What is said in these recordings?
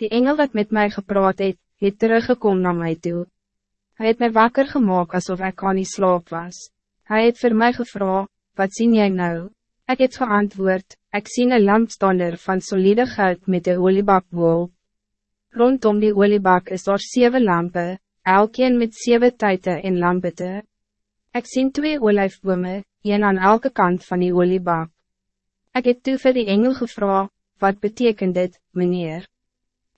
Die engel wat met mij gepraat het, het teruggekomen naar mij toe. Hij het mij wakker gemaakt alsof ik aan die slaap was. Hij het voor mij gevraagd, wat zie jij nou? Ik het geantwoord, ik zie een lampstander van solide goud met de oliebakbol. Rondom die oliebak is daar zeven lampen, elkeen met zeven tijden en lampete. Ik zie twee olijfbome, een aan elke kant van die oliebak. Ik het toe vir die engel gevra, wat betekent dit, meneer?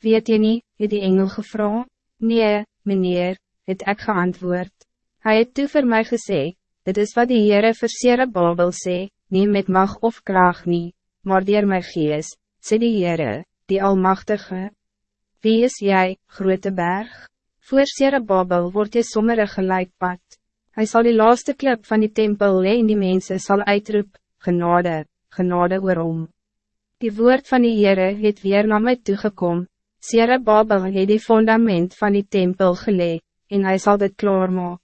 Weet je niet, het die engel gevra? Nee, meneer, het ek geantwoord. Hij het toe vir my gesê, dit is wat die Heere vir Sere Babel sê, nie met mag of kraag nie, maar dier my gees, sê die Heere, die Almachtige. Wie is jij, grote berg? Voor Sere Babel word jy sommer een gelijkpad. Hij zal die laaste klip van die tempel lee en die mensen zal uitroep, genade, genade oorom. Die woord van die Heere het weer naar mij toegekom, Sere Babel het die fundament van die tempel gelee, en hij zal dit klaarmaak.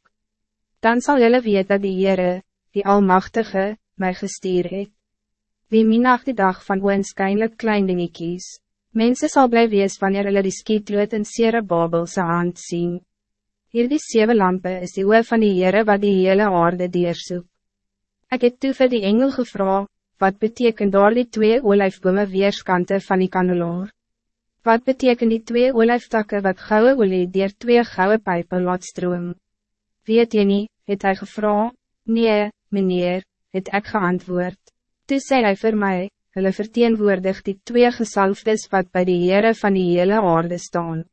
Dan zal jullie weten dat die Heere, die Almachtige, mij gestuur het. Wie minag die dag van oonskynlik klein dingetjies, Mensen zal blij wees wanneer hulle die skietloot in Sere Babelse hand zien. Hier die zeven lampen is die oor van die Heere wat die hele aarde deersoek. Ik heb toe vir die engel gevra, wat betekent daar die twee olijfbome weerskante van die kanelaar? Wat betekent die twee olijftakken wat gouden olie dier twee gouden pijpen laat stroom? Weet je niet, het hij gevra? Nee, meneer, het ek geantwoord. Toe sê hy vir my, hulle verteenwoordig die twee gesalfdes wat bij die Heere van die hele aarde staan.